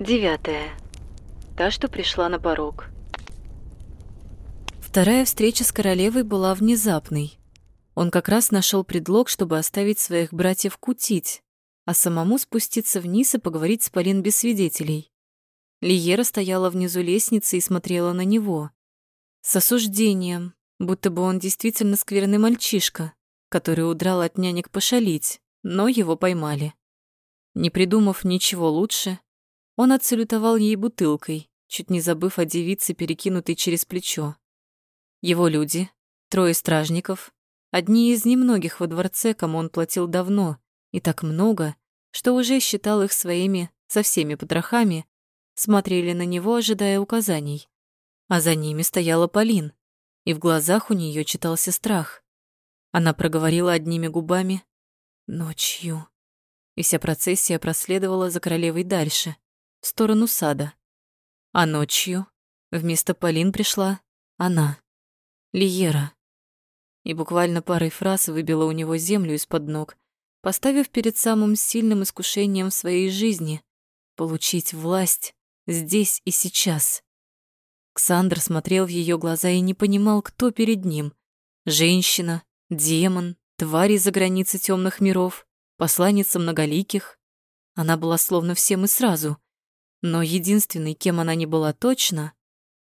Девятое. Та, что пришла на порог. Вторая встреча с королевой была внезапной. Он как раз нашел предлог, чтобы оставить своих братьев кутить, а самому спуститься вниз и поговорить с Полин без свидетелей. Лиера стояла внизу лестницы и смотрела на него. С осуждением, будто бы он действительно скверный мальчишка, который удрал от нянек пошалить, но его поймали. Не придумав ничего лучше, он отсалютовал ей бутылкой, чуть не забыв о девице, перекинутой через плечо. Его люди, трое стражников, одни из немногих во дворце, кому он платил давно, и так много, что уже считал их своими со всеми потрохами, смотрели на него, ожидая указаний. А за ними стояла Полин, и в глазах у нее читался страх. Она проговорила одними губами «Ночью». И вся процессия проследовала за королевой дальше, в сторону сада. А ночью вместо Полин пришла она, Лиера. И буквально парой фраз выбила у него землю из-под ног, поставив перед самым сильным искушением в своей жизни — получить власть здесь и сейчас. Ксандр смотрел в ее глаза и не понимал, кто перед ним — женщина, демон, тварь из-за границы темных миров, посланница многоликих. Она была словно всем и сразу. Но единственной, кем она не была точно,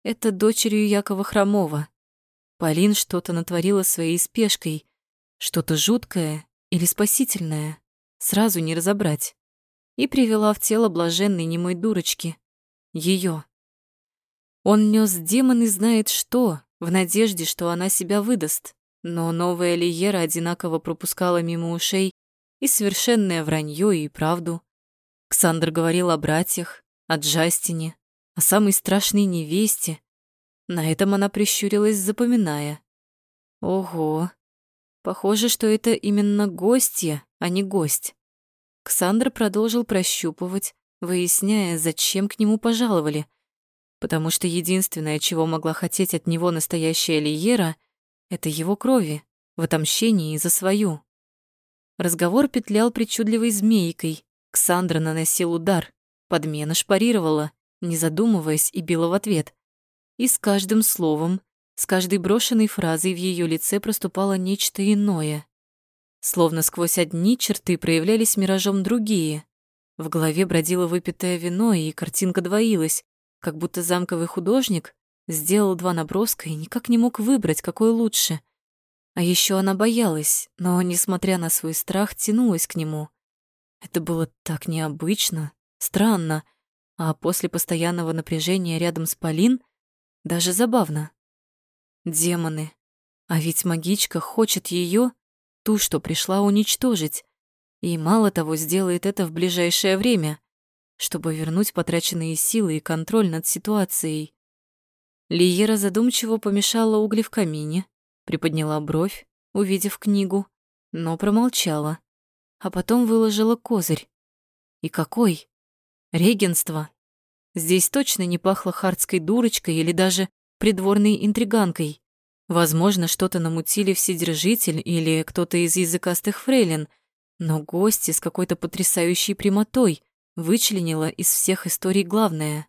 это дочерью Якова Хромова. Полин что-то натворила своей спешкой, что-то жуткое или спасительное, сразу не разобрать, и привела в тело блаженной немой дурочки, ее. Он нес демон и знает что, в надежде, что она себя выдаст, но новая Лиера одинаково пропускала мимо ушей и совершенное вранье, и правду. Ксандр говорил о братьях, о Джастине, о самой страшной невесте. На этом она прищурилась, запоминая. Ого, Похоже, что это именно гостья, а не гость. Ксандр продолжил прощупывать, выясняя, зачем к нему пожаловали, потому что единственное, чего могла хотеть от него настоящая Лиера, это его крови, в отомщении за свою. Разговор петлял причудливой змейкой. Ксандра наносил удар, подмена шпарировала, не задумываясь, и била в ответ. И с каждым словом с каждой брошенной фразой в ее лице проступало нечто иное. Словно сквозь одни черты проявлялись миражом другие. В голове бродило выпитое вино, и картинка двоилась, как будто замковый художник сделал два наброска и никак не мог выбрать, какой лучше. А еще она боялась, но, несмотря на свой страх, тянулась к нему. Это было так необычно, странно, а после постоянного напряжения рядом с Полин даже забавно. Демоны. А ведь магичка хочет ее, ту, что пришла уничтожить. И мало того, сделает это в ближайшее время, чтобы вернуть потраченные силы и контроль над ситуацией. Лиера задумчиво помешала угли в камине, приподняла бровь, увидев книгу, но промолчала, а потом выложила козырь. И какой? Регенство. Здесь точно не пахло хардской дурочкой или даже придворной интриганкой. Возможно, что-то намутили вседержитель или кто-то из языкастых фрейлин, но гости с какой-то потрясающей прямотой вычленила из всех историй главное.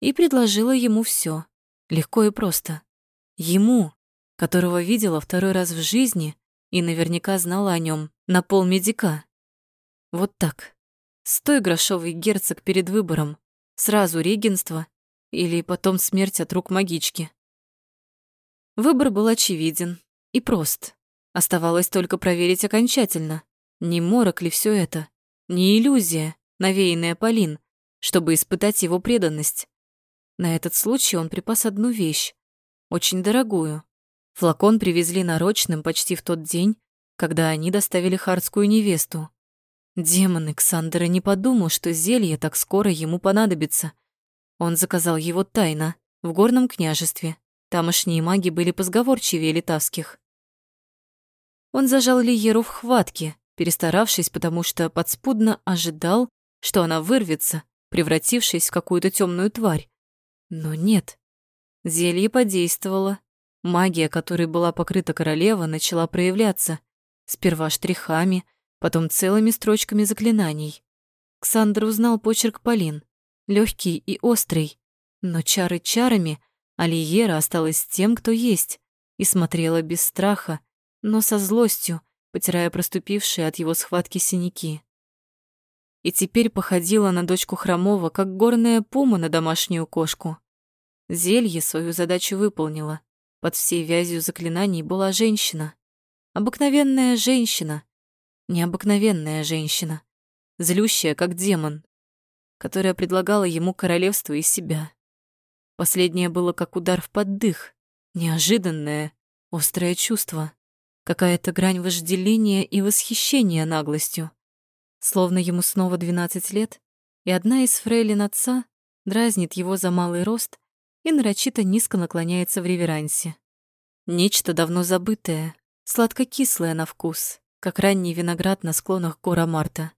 И предложила ему все, легко и просто. Ему, которого видела второй раз в жизни и наверняка знала о нем на полмедика. Вот так. Стой, грошовый герцог, перед выбором. Сразу регенство или потом смерть от рук магички. Выбор был очевиден и прост. Оставалось только проверить окончательно, не морок ли все это, не иллюзия, навеянная Полин, чтобы испытать его преданность. На этот случай он припас одну вещь, очень дорогую. Флакон привезли нарочным почти в тот день, когда они доставили хардскую невесту. Демон Александра не подумал, что зелье так скоро ему понадобится. Он заказал его тайно, в горном княжестве. Тамошние маги были позговорчивее литавских. Он зажал Лиеру в хватке, перестаравшись, потому что подспудно ожидал, что она вырвется, превратившись в какую-то темную тварь. Но нет. Зелье подействовало. Магия, которой была покрыта королева, начала проявляться. Сперва штрихами, потом целыми строчками заклинаний. Ксандр узнал почерк Полин. легкий и острый. Но чары чарами, а Лиера осталась тем, кто есть, и смотрела без страха, но со злостью, потирая проступившие от его схватки синяки. И теперь походила на дочку Хромова, как горная пума на домашнюю кошку. Зелье свою задачу выполнило. Под всей вязью заклинаний была женщина. Обыкновенная женщина. Необыкновенная женщина. Злющая, как демон. Которая предлагала ему королевство и себя. Последнее было как удар в поддых. Неожиданное, острое чувство. Какая-то грань вожделения и восхищения наглостью. Словно ему снова 12 лет, и одна из фрейлин отца дразнит его за малый рост и нарочито низко наклоняется в реверансе. Нечто давно забытое, сладко-кислое на вкус, как ранний виноград на склонах гора Марта.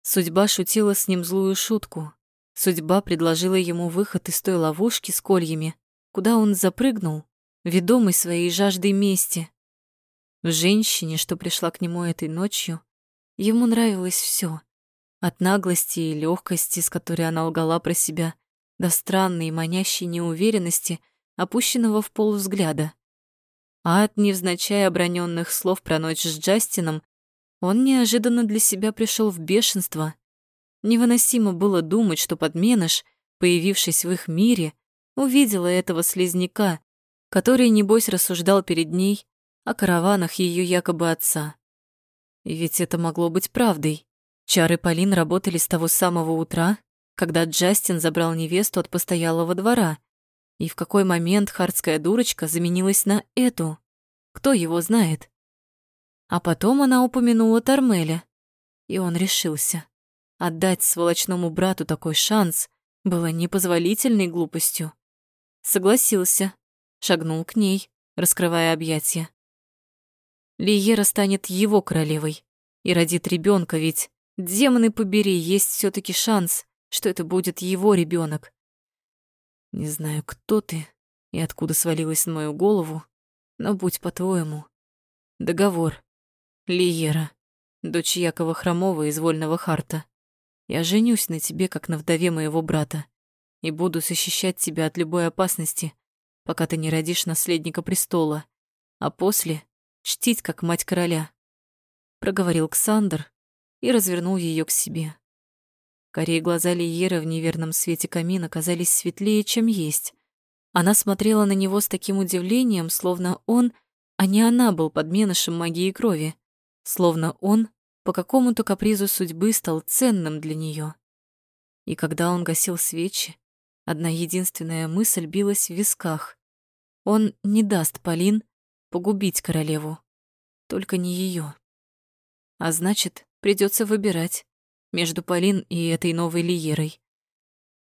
Судьба шутила с ним злую шутку. Судьба предложила ему выход из той ловушки с кольями, куда он запрыгнул, ведомый своей жаждой мести. В женщине, что пришла к нему этой ночью, ему нравилось все, От наглости и легкости, с которой она лгала про себя, до странной манящей неуверенности, опущенного в пол взгляда. А от невзначай оброненных слов про ночь с Джастином он неожиданно для себя пришел в бешенство. Невыносимо было думать, что подменыш, появившись в их мире, увидела этого слизняка, который, небось, рассуждал перед ней о караванах ее якобы отца. И ведь это могло быть правдой. Чары Полин работали с того самого утра, когда Джастин забрал невесту от постоялого двора. И в какой момент хардская дурочка заменилась на эту? Кто его знает? А потом она упомянула Тормеля, и он решился. Отдать сволочному брату такой шанс было непозволительной глупостью. Согласился, шагнул к ней, раскрывая объятия. Лиера станет его королевой и родит ребенка, ведь, демоны побери, есть все таки шанс, что это будет его ребенок. Не знаю, кто ты и откуда свалилась на мою голову, но будь по-твоему. Договор. Лиера, дочь Якова Хромова из Вольного Харта. Я женюсь на тебе, как на вдове моего брата, и буду защищать тебя от любой опасности, пока ты не родишь наследника престола, а после чтить как мать короля», — проговорил Ксандр и развернул ее к себе. Корее глаза Лиеры в неверном свете камина казались светлее, чем есть. Она смотрела на него с таким удивлением, словно он, а не она был подменышем магии крови, словно он по какому-то капризу судьбы стал ценным для нее. И когда он гасил свечи, одна единственная мысль билась в висках. Он не даст Полин погубить королеву. Только не ее. А значит, придется выбирать между Полин и этой новой Лиерой.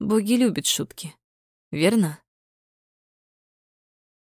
Боги любят шутки, верно?